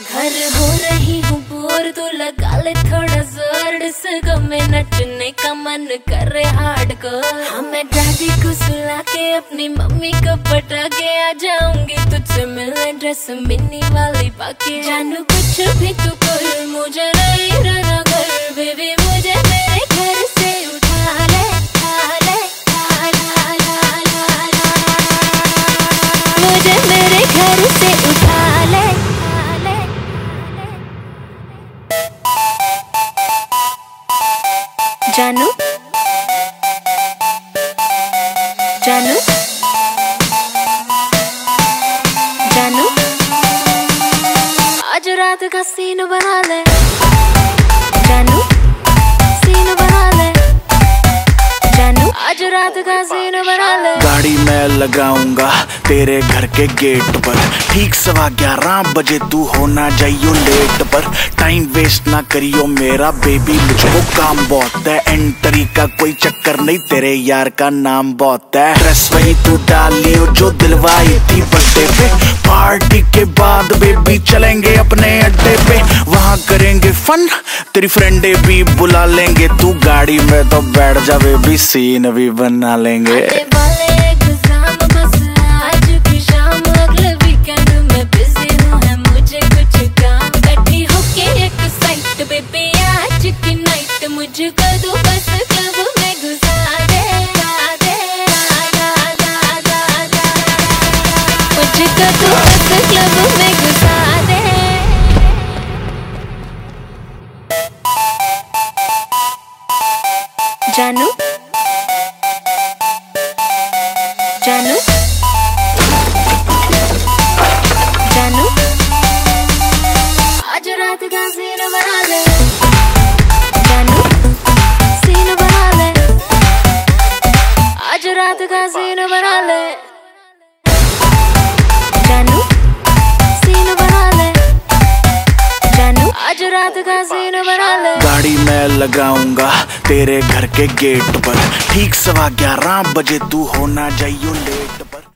घर हो रही हूँ बोर तो लगा ले थोड़ा ज़ोर। डिस्को में नचने का मन कर रहे हार्ड को हमें दादी को सुला के अपनी मम्मी को पटा के आ जाऊँगी तुझसे मिलने ड्रेस मिनी वाली बाकी। जानू कुछ भी तू कर, मुझे नहीं रहना जानू? जानू? जानू? आज रात का सीन बना ले। जानू? सीन बना ले। जानू? आज रात का सीन बना ले। गाड़ी मैं लगाऊँगा तेरे घर के गेट पर। ठीक सवा ग्यारह बजे तू होना जाइयो लेट पर। ना करियो मेरा बेबी मुझको काम बहुत है। एंट्री का कोई चक्कर नहीं, तेरे यार का नाम बहुत है। ड्रेस वही तू डालियो जो दिलवाई थी बर्थडे पे। पार्टी के बाद बेबी चलेंगे अपने अड्डे पे। वहाँ करेंगे फन तेरी फ्रेंडे भी बुला लेंगे। तू गाड़ी में तो बैठ जा बेबी सीन भी बना लेंगे। मुझको तू बस क्लब में घुसा दे। मुझको तू बस क्लब में घुसा दे जानू? जानू? जानू? आज रात का सीन बना ले। का सीन बना ले। जानू? सीन बना ले। जानू? आज रात का सीन बना ले। गाड़ी मैं लगाऊँगा तेरे घर के गेट पर। ठीक सवा ग्यारह बजे तू होना जाइयो ले